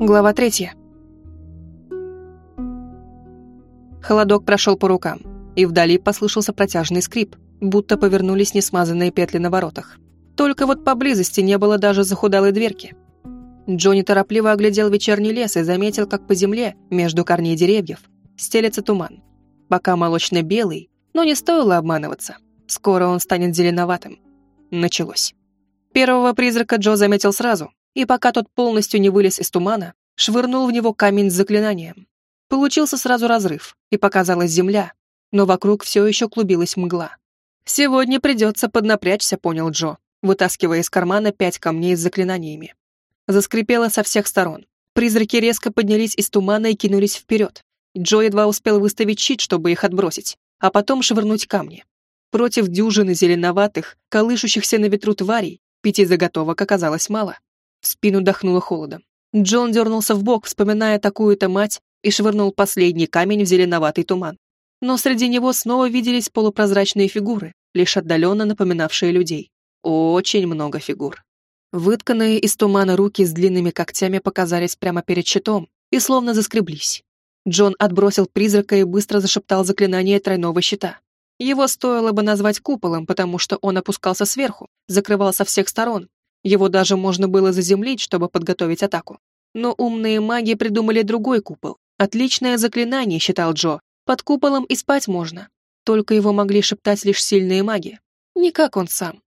Глава третья. Холодок прошел по рукам, и вдали послышался протяжный скрип, будто повернулись несмазанные петли на воротах. Только вот поблизости не было даже захудалой дверки. Джонни торопливо оглядел вечерний лес и заметил, как по земле, между корней деревьев, стелется туман. Пока молочно-белый, но не стоило обманываться. Скоро он станет зеленоватым. Началось. Первого призрака Джо заметил сразу, и пока тот полностью не вылез из тумана, швырнул в него камень с заклинанием. Получился сразу разрыв, и показалась земля, но вокруг все еще клубилась мгла. «Сегодня придется поднапрячься», — понял Джо, вытаскивая из кармана пять камней с заклинаниями. Заскрипело со всех сторон. Призраки резко поднялись из тумана и кинулись вперед. Джо едва успел выставить щит, чтобы их отбросить, а потом швырнуть камни. Против дюжины зеленоватых, колышущихся на ветру тварей, пяти заготовок оказалось мало. В спину дохнуло холодом. Джон дернулся в бок, вспоминая такую-то мать, и швырнул последний камень в зеленоватый туман. Но среди него снова виделись полупрозрачные фигуры, лишь отдаленно напоминавшие людей. Очень много фигур. Вытканные из тумана руки с длинными когтями показались прямо перед щитом и словно заскреблись. Джон отбросил призрака и быстро зашептал заклинание тройного щита. Его стоило бы назвать куполом, потому что он опускался сверху, закрывал со всех сторон, его даже можно было заземлить, чтобы подготовить атаку. Но умные маги придумали другой купол. Отличное заклинание, считал Джо. Под куполом и спать можно. Только его могли шептать лишь сильные маги. Не как он сам.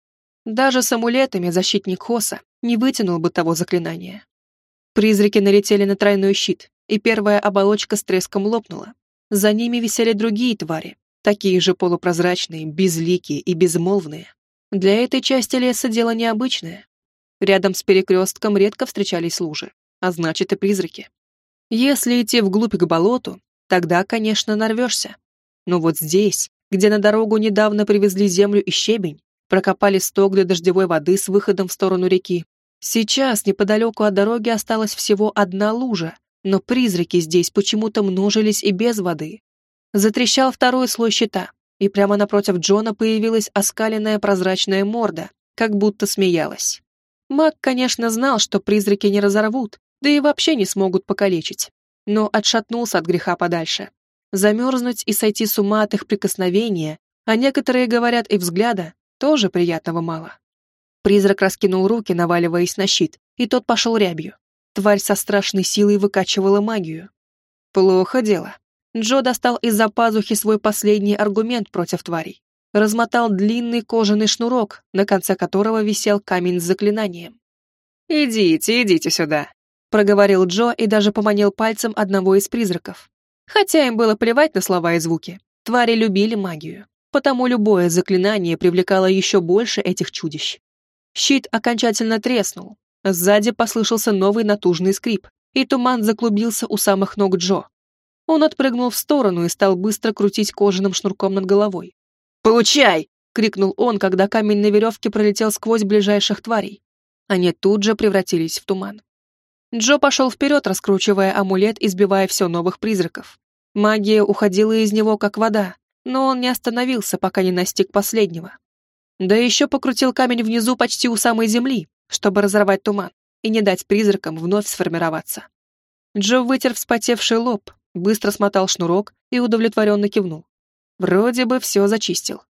Даже с амулетами защитник Хоса не вытянул бы того заклинания. Призраки налетели на тройной щит, и первая оболочка с треском лопнула. За ними висели другие твари, такие же полупрозрачные, безликие и безмолвные. Для этой части леса дело необычное. Рядом с перекрестком редко встречались лужи, а значит и призраки. Если идти вглубь к болоту, тогда, конечно, нарвешься. Но вот здесь, где на дорогу недавно привезли землю и щебень, прокопали сток для дождевой воды с выходом в сторону реки, сейчас неподалеку от дороги осталась всего одна лужа, но призраки здесь почему-то множились и без воды. Затрещал второй слой щита, и прямо напротив Джона появилась оскаленная прозрачная морда, как будто смеялась. Маг, конечно, знал, что призраки не разорвут, да и вообще не смогут покалечить, но отшатнулся от греха подальше. Замерзнуть и сойти с ума от их прикосновения, а некоторые говорят и взгляда, тоже приятного мало. Призрак раскинул руки, наваливаясь на щит, и тот пошел рябью. Тварь со страшной силой выкачивала магию. Плохо дело. Джо достал из-за пазухи свой последний аргумент против тварей размотал длинный кожаный шнурок, на конце которого висел камень с заклинанием. «Идите, идите сюда», — проговорил Джо и даже поманил пальцем одного из призраков. Хотя им было плевать на слова и звуки, твари любили магию, потому любое заклинание привлекало еще больше этих чудищ. Щит окончательно треснул, сзади послышался новый натужный скрип, и туман заклубился у самых ног Джо. Он отпрыгнул в сторону и стал быстро крутить кожаным шнурком над головой. «Получай!» — крикнул он, когда камень на веревке пролетел сквозь ближайших тварей. Они тут же превратились в туман. Джо пошел вперед, раскручивая амулет и сбивая все новых призраков. Магия уходила из него, как вода, но он не остановился, пока не настиг последнего. Да еще покрутил камень внизу почти у самой земли, чтобы разорвать туман и не дать призракам вновь сформироваться. Джо вытер вспотевший лоб, быстро смотал шнурок и удовлетворенно кивнул. Вроде бы все зачистил.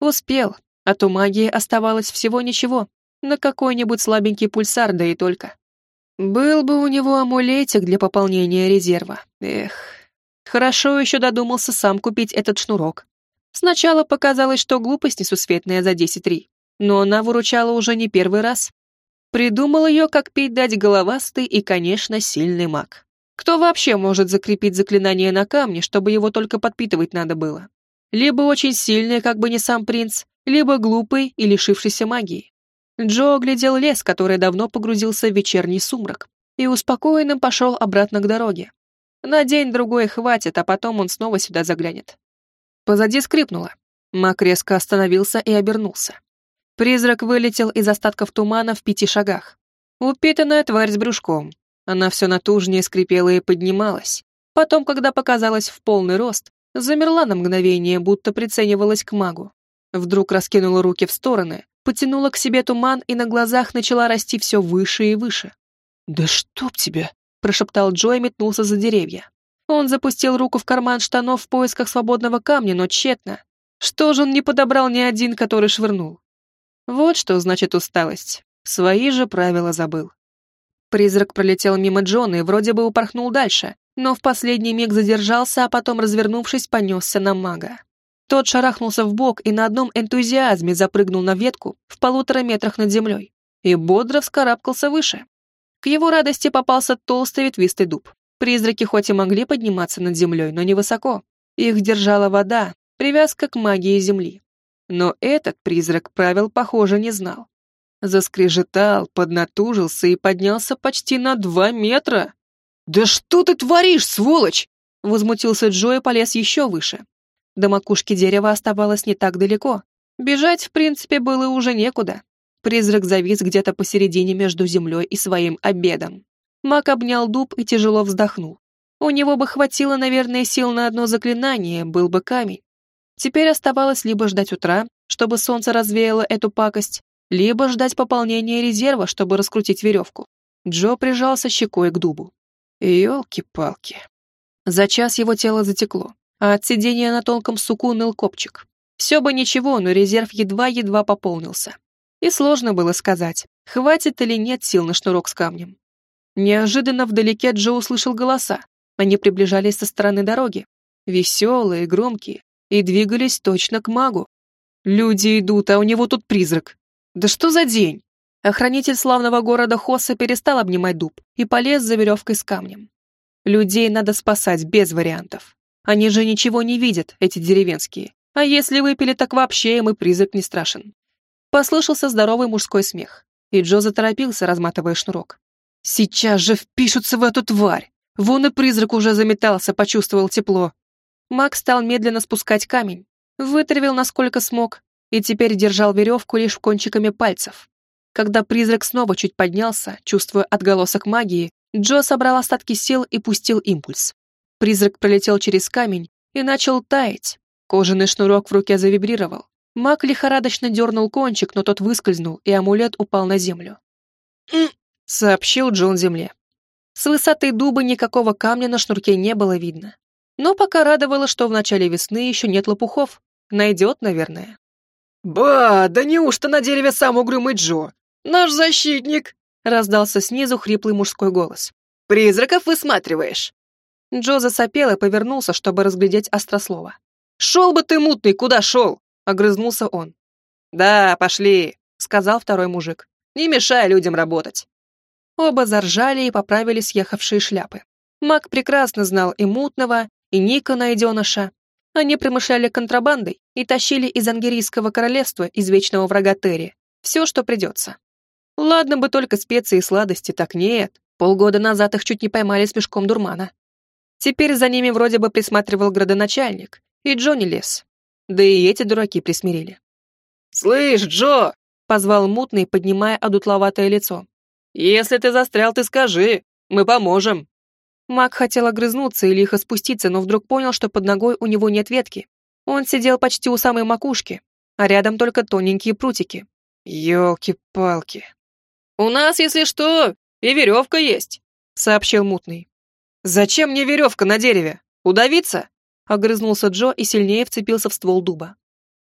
Успел, а то магии оставалось всего ничего, на какой-нибудь слабенький пульсар, да и только. Был бы у него амулетик для пополнения резерва. Эх, хорошо еще додумался сам купить этот шнурок. Сначала показалось, что глупость несусветная за 10-3, но она выручала уже не первый раз. Придумал ее, как пить дать головастый и, конечно, сильный маг. Кто вообще может закрепить заклинание на камне, чтобы его только подпитывать надо было? Либо очень сильный, как бы не сам принц, либо глупый и лишившийся магии. Джо оглядел лес, который давно погрузился в вечерний сумрак, и успокоенным пошел обратно к дороге. На день-другой хватит, а потом он снова сюда заглянет. Позади скрипнуло. Мак резко остановился и обернулся. Призрак вылетел из остатков тумана в пяти шагах. Упитанная тварь с брюшком. Она все натужнее скрипела и поднималась. Потом, когда показалась в полный рост, Замерла на мгновение, будто приценивалась к магу. Вдруг раскинула руки в стороны, потянула к себе туман и на глазах начала расти все выше и выше. «Да чтоб тебя!» прошептал Джо и метнулся за деревья. Он запустил руку в карман штанов в поисках свободного камня, но тщетно. Что же он не подобрал ни один, который швырнул? Вот что значит усталость. Свои же правила забыл. Призрак пролетел мимо Джона и вроде бы упорхнул дальше, но в последний миг задержался, а потом, развернувшись, понесся на мага. Тот шарахнулся в бок и на одном энтузиазме запрыгнул на ветку в полутора метрах над землей и бодро вскарабкался выше. К его радости попался толстый ветвистый дуб. Призраки хоть и могли подниматься над землей, но невысоко. Их держала вода, привязка к магии земли. Но этот призрак правил, похоже, не знал. Заскрежетал, поднатужился и поднялся почти на два метра. «Да что ты творишь, сволочь?» Возмутился Джо и полез еще выше. До макушки дерева оставалось не так далеко. Бежать, в принципе, было уже некуда. Призрак завис где-то посередине между землей и своим обедом. Мак обнял дуб и тяжело вздохнул. У него бы хватило, наверное, сил на одно заклинание, был бы камень. Теперь оставалось либо ждать утра, чтобы солнце развеяло эту пакость, либо ждать пополнения резерва, чтобы раскрутить веревку. Джо прижался щекой к дубу. Ёлки-палки. За час его тело затекло, а от сидения на тонком суку ныл копчик. Все бы ничего, но резерв едва-едва пополнился. И сложно было сказать, хватит или нет сил на шнурок с камнем. Неожиданно вдалеке Джо услышал голоса. Они приближались со стороны дороги. Веселые, громкие, и двигались точно к магу. Люди идут, а у него тут призрак. Да что за день? Охранитель славного города Хоса перестал обнимать дуб и полез за веревкой с камнем. Людей надо спасать без вариантов. Они же ничего не видят, эти деревенские. А если выпили, так вообще им и призрак не страшен. Послышался здоровый мужской смех, и Джо заторопился, разматывая шнурок. «Сейчас же впишутся в эту тварь! Вон и призрак уже заметался, почувствовал тепло». Макс стал медленно спускать камень, вытравил насколько смог, и теперь держал веревку лишь кончиками пальцев. Когда призрак снова чуть поднялся, чувствуя отголосок магии, Джо собрал остатки сил и пустил импульс. Призрак пролетел через камень и начал таять. Кожаный шнурок в руке завибрировал. Маг лихорадочно дернул кончик, но тот выскользнул, и амулет упал на землю. Сообщил Джон земле. С высоты дуба никакого камня на шнурке не было видно. Но пока радовало, что в начале весны еще нет лопухов. Найдет, наверное. «Ба, да неужто на дереве сам угрюмый Джо? Наш защитник!» раздался снизу хриплый мужской голос. «Призраков высматриваешь?» Джо засопел и повернулся, чтобы разглядеть острослова. «Шел бы ты, мутный, куда шел?» — огрызнулся он. «Да, пошли», — сказал второй мужик. «Не мешай людям работать». Оба заржали и поправили съехавшие шляпы. Мак прекрасно знал и мутного, и Ника найденыша, они промышляли контрабандой и тащили из Ангерийского королевства, из вечного врага Терри, все, что придется. Ладно бы только специи и сладости, так нет. Полгода назад их чуть не поймали с мешком дурмана. Теперь за ними вроде бы присматривал градоначальник, и Джонни лес. Да и эти дураки присмирили. «Слышь, Джо!» — позвал мутный, поднимая одутловатое лицо. «Если ты застрял, ты скажи, мы поможем». Маг хотел огрызнуться и лихо спуститься, но вдруг понял, что под ногой у него нет ветки. Он сидел почти у самой макушки, а рядом только тоненькие прутики. Ёлки-палки. «У нас, если что, и веревка есть», — сообщил мутный. «Зачем мне веревка на дереве? Удавиться?» — огрызнулся Джо и сильнее вцепился в ствол дуба.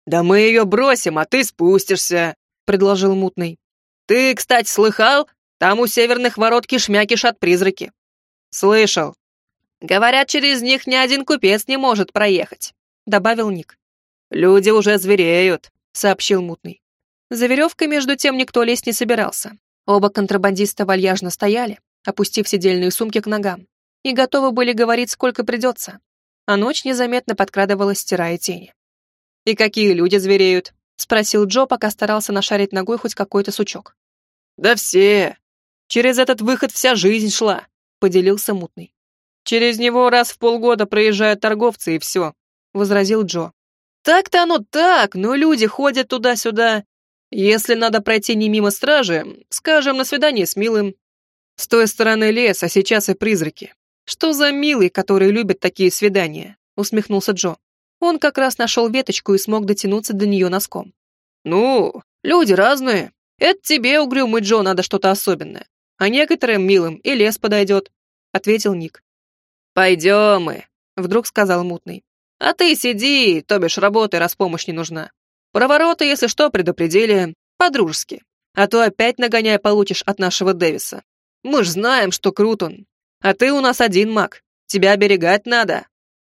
«Да мы ее бросим, а ты спустишься», — предложил мутный. «Ты, кстати, слыхал? Там у северных ворот кишмя кишат призраки. «Слышал. Говорят, через них ни один купец не может проехать», — добавил Ник. «Люди уже звереют», — сообщил Мутный. За веревкой, между тем, никто лезть не собирался. Оба контрабандиста вальяжно стояли, опустив сидельные сумки к ногам, и готовы были говорить, сколько придется. А ночь незаметно подкрадывалась, стирая тени. «И какие люди звереют?» — спросил Джо, пока старался нашарить ногой хоть какой-то сучок. «Да все. Через этот выход вся жизнь шла», поделился мутный. «Через него раз в полгода проезжают торговцы, и все», — возразил Джо. «Так-то оно так, но люди ходят туда-сюда. Если надо пройти не мимо стражи, скажем, на свидание с милым. С той стороны лес, а сейчас и призраки. Что за милый, который любит такие свидания?» — усмехнулся Джо. Он как раз нашел веточку и смог дотянуться до нее носком. «Ну, люди разные. Это тебе, угрюмый Джо, надо что-то особенное. А некоторым милым и лес подойдет. ответил Ник. «Пойдем мы», — вдруг сказал Мутный. «А ты сиди, то бишь работай, раз помощь не нужна. Про ворота, если что, предупредили по-дружески. А то опять нагоняй получишь от нашего Дэвиса. Мы ж знаем, что крут он. А ты у нас один маг. Тебя оберегать надо».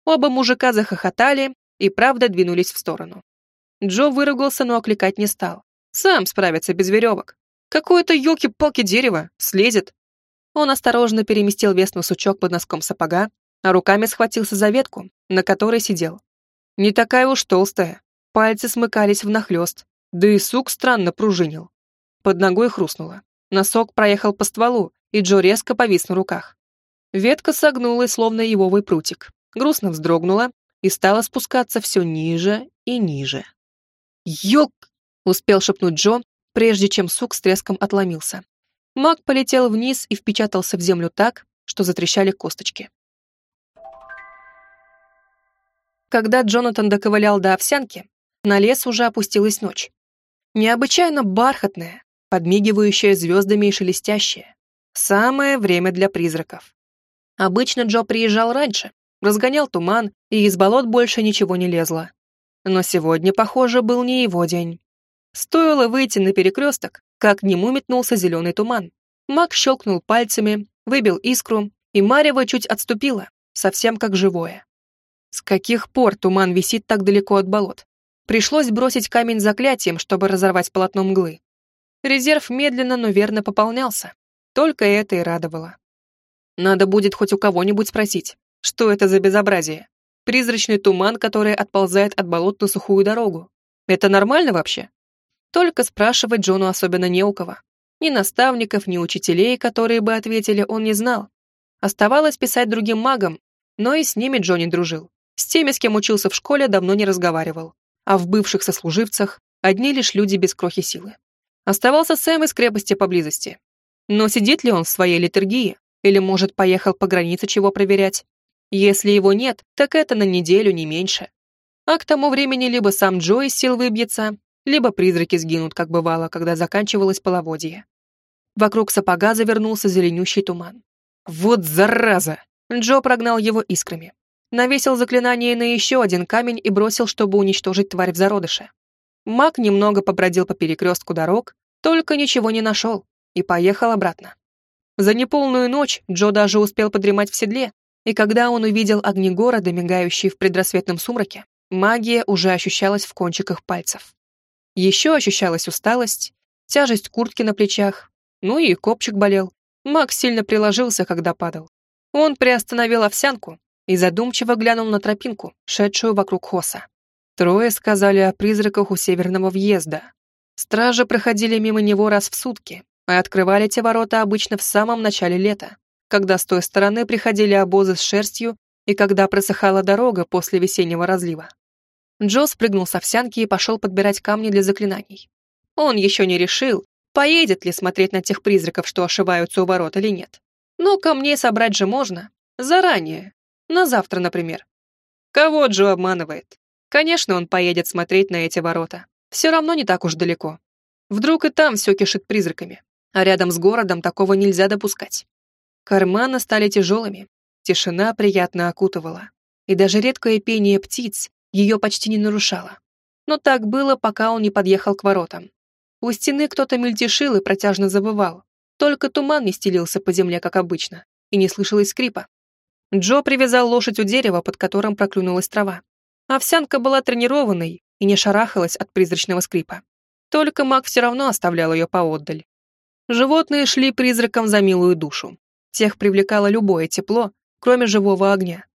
Оба мужика захохотали и правда двинулись в сторону. Джо выругался, но окликать не стал. Сам справится без веревок. Какое-то елки-палки дерево, слезет. Он осторожно переместил вес на сучок под носком сапога, а руками схватился за ветку, на которой сидел. Не такая уж толстая. Пальцы смыкались внахлёст, да и сук странно пружинил. Под ногой хрустнуло. Носок проехал по стволу, и Джо резко повис на руках. Ветка согнулась, словно ивовый прутик, грустно вздрогнула и стала спускаться все ниже и ниже. «Ёк!» — успел шепнуть Джо, прежде чем сук с треском отломился. Маг полетел вниз и впечатался в землю так, что затрещали косточки. Когда Джонатан доковылял до овсянки, на лес уже опустилась ночь. Необычайно бархатная, подмигивающая звездами и шелестящая. Самое время для призраков. Обычно Джо приезжал раньше, разгонял туман, и из болот больше ничего не лезло. Но сегодня, похоже, был не его день. Стоило выйти на перекресток, как к нему метнулся зеленый туман. Маг щелкнул пальцами, выбил искру, и Марева чуть отступила, совсем как живое. С каких пор туман висит так далеко от болот? Пришлось бросить камень заклятием, чтобы разорвать полотно мглы. Резерв медленно, но верно пополнялся. Только это и радовало. Надо будет хоть у кого-нибудь спросить, что это за безобразие? Призрачный туман, который отползает от болот на сухую дорогу. Это нормально вообще? Только спрашивать Джону особенно не у кого. Ни наставников, ни учителей, которые бы ответили, он не знал. Оставалось писать другим магам, но и с ними Джо не дружил. С теми, с кем учился в школе, давно не разговаривал. А в бывших сослуживцах одни лишь люди без крохи силы. Оставался Сэм из крепости поблизости. Но сидит ли он в своей литургии? Или, может, поехал по границе чего проверять? Если его нет, так это на неделю, не меньше. А к тому времени либо сам Джо из сил выбьется, либо призраки сгинут, как бывало, когда заканчивалось половодье. Вокруг сапога завернулся зеленющий туман. «Вот зараза!» Джо прогнал его искрами. Навесил заклинание на еще один камень и бросил, чтобы уничтожить тварь в зародыше. Маг немного побродил по перекрестку дорог, только ничего не нашел, и поехал обратно. За неполную ночь Джо даже успел подремать в седле, и когда он увидел огни города, мигающие в предрассветном сумраке, магия уже ощущалась в кончиках пальцев. Еще ощущалась усталость, тяжесть куртки на плечах, ну и копчик болел. Макс сильно приложился, когда падал. Он приостановил овсянку и задумчиво глянул на тропинку, шедшую вокруг хоса. Трое сказали о призраках у северного въезда. Стражи проходили мимо него раз в сутки, а открывали те ворота обычно в самом начале лета, когда с той стороны приходили обозы с шерстью и когда просыхала дорога после весеннего разлива. Джо спрыгнул с овсянки и пошел подбирать камни для заклинаний. Он еще не решил, поедет ли смотреть на тех призраков, что ошиваются у ворот или нет. Но камней собрать же можно. Заранее. На завтра, например. Кого Джо обманывает? Конечно, он поедет смотреть на эти ворота. Все равно не так уж далеко. Вдруг и там все кишит призраками. А рядом с городом такого нельзя допускать. Карманы стали тяжелыми. Тишина приятно окутывала. И даже редкое пение птиц ее почти не нарушала. Но так было, пока он не подъехал к воротам. У стены кто-то мельтешил и протяжно забывал. Только туман не стелился по земле, как обычно, и не слышалось скрипа. Джо привязал лошадь у дерева, под которым проклюнулась трава. Овсянка была тренированной и не шарахалась от призрачного скрипа. Только маг все равно оставлял ее поотдаль. Животные шли призраком за милую душу. Тех привлекало любое тепло, кроме живого огня.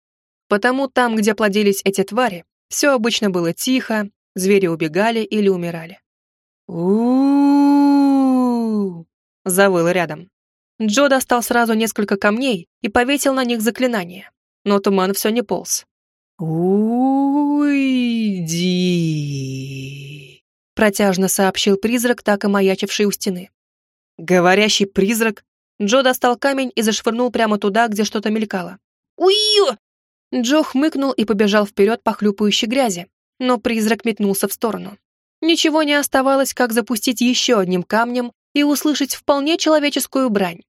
Потому там, где плодились эти твари, все обычно было тихо, звери убегали или умирали. у завыло рядом. Джо достал сразу несколько камней и повесил на них заклинание, но туман все не полз. «Уйди!» протяжно сообщил призрак, так и маячивший у стены. «Говорящий призрак?» Джо достал камень и зашвырнул прямо туда, где что-то мелькало. «Уй-ё!» Джо хмыкнул и побежал вперед по хлюпающей грязи, но призрак метнулся в сторону. Ничего не оставалось, как запустить еще одним камнем и услышать вполне человеческую брань.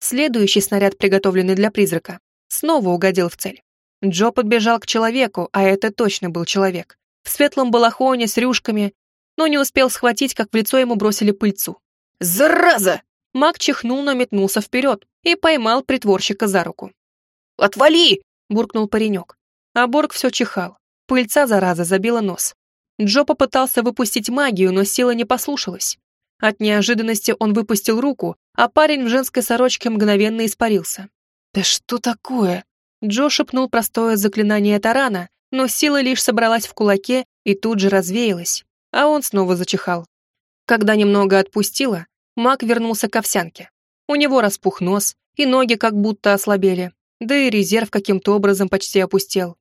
Следующий снаряд, приготовленный для призрака, снова угодил в цель. Джо подбежал к человеку, а это точно был человек, в светлом балахоне с рюшками, но не успел схватить, как в лицо ему бросили пыльцу. «Зараза!» Маг чихнул, но метнулся вперед и поймал притворщика за руку. «Отвали!» — буркнул паренек. А Борг все чихал. Пыльца, зараза, забила нос. Джо попытался выпустить магию, но сила не послушалась. От неожиданности он выпустил руку, а парень в женской сорочке мгновенно испарился. «Да что такое?» Джо шепнул простое заклинание тарана, но сила лишь собралась в кулаке и тут же развеялась, а он снова зачихал. Когда немного отпустило, маг вернулся к овсянке. У него распух нос, и ноги как будто ослабели, да и резерв каким-то образом почти опустел.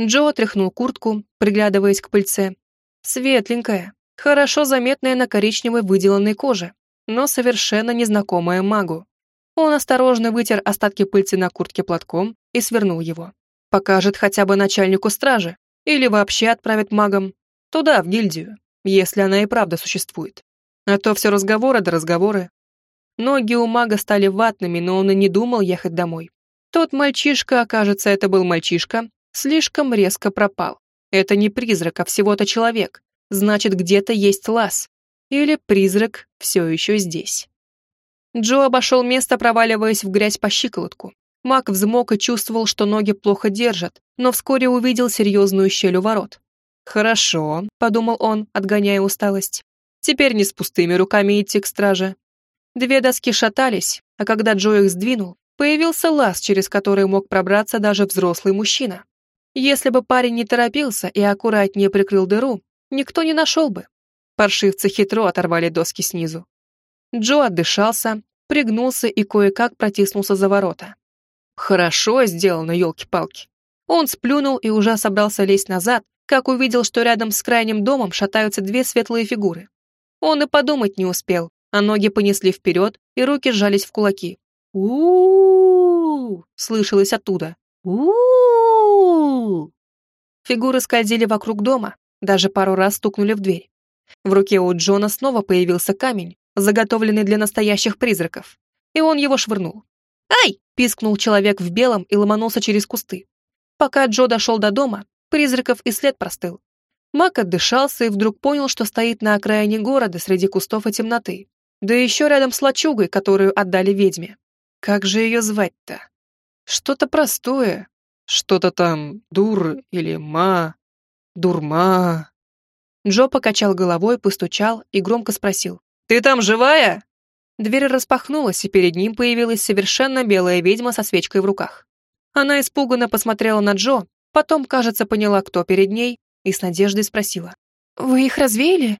Джо отряхнул куртку, приглядываясь к пыльце. Светленькая, хорошо заметная на коричневой выделанной коже, но совершенно незнакомая магу. Он осторожно вытер остатки пыльцы на куртке платком и свернул его. Покажет хотя бы начальнику стражи или вообще отправит магам туда, в гильдию, если она и правда существует. А то все разговоры да разговоры. Ноги у мага стали ватными, но он и не думал ехать домой. Тот мальчишка, окажется, это был мальчишка, слишком резко пропал. Это не призрак, а всего-то человек. Значит, где-то есть лаз. Или призрак все еще здесь. Джо обошел место, проваливаясь в грязь по щиколотку. Мак взмок и чувствовал, что ноги плохо держат, но вскоре увидел серьезную щель у ворот. «Хорошо», — подумал он, отгоняя усталость. «Теперь не с пустыми руками идти к страже». Две доски шатались, а когда Джо их сдвинул, появился лаз, через который мог пробраться даже взрослый мужчина. Если бы парень не торопился и аккуратнее прикрыл дыру, никто не нашел бы. Паршивцы хитро оторвали доски снизу. Джо отдышался, пригнулся и кое-как протиснулся за ворота. Хорошо сделано, елки-палки. Он сплюнул и уже собрался лезть назад, как увидел, что рядом с крайним домом шатаются две светлые фигуры. Он и подумать не успел, а ноги понесли вперед, и руки сжались в кулаки. у у слышалось оттуда. у Фигуры скользили вокруг дома, даже пару раз стукнули в дверь. В руке у Джона снова появился камень, заготовленный для настоящих призраков, и он его швырнул. «Ай!» — пискнул человек в белом и ломанулся через кусты. Пока Джо дошел до дома, призраков и след простыл. Мак отдышался и вдруг понял, что стоит на окраине города среди кустов и темноты. Да еще рядом с лачугой, которую отдали ведьме. Как же ее звать-то? Что-то простое, что-то там дур или ма, дурма. Джо покачал головой, постучал и громко спросил. «Ты там живая?» Дверь распахнулась, и перед ним появилась совершенно белая ведьма со свечкой в руках. Она испуганно посмотрела на Джо, потом, кажется, поняла, кто перед ней, и с надеждой спросила. «Вы их развеяли?»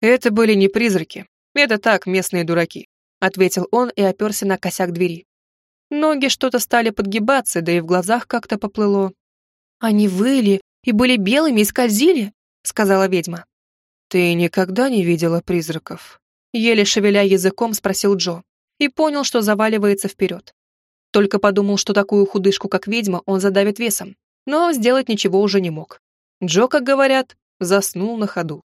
«Это были не призраки. Это так, местные дураки», — ответил он и оперся на косяк двери. Ноги что-то стали подгибаться, да и в глазах как-то поплыло. «Они выли и были белыми и скользили», — сказала ведьма. «Ты никогда не видела призраков?» Еле шевеля языком, спросил Джо. И понял, что заваливается вперед. Только подумал, что такую худышку, как ведьма, он задавит весом. Но сделать ничего уже не мог. Джо, как говорят, заснул на ходу.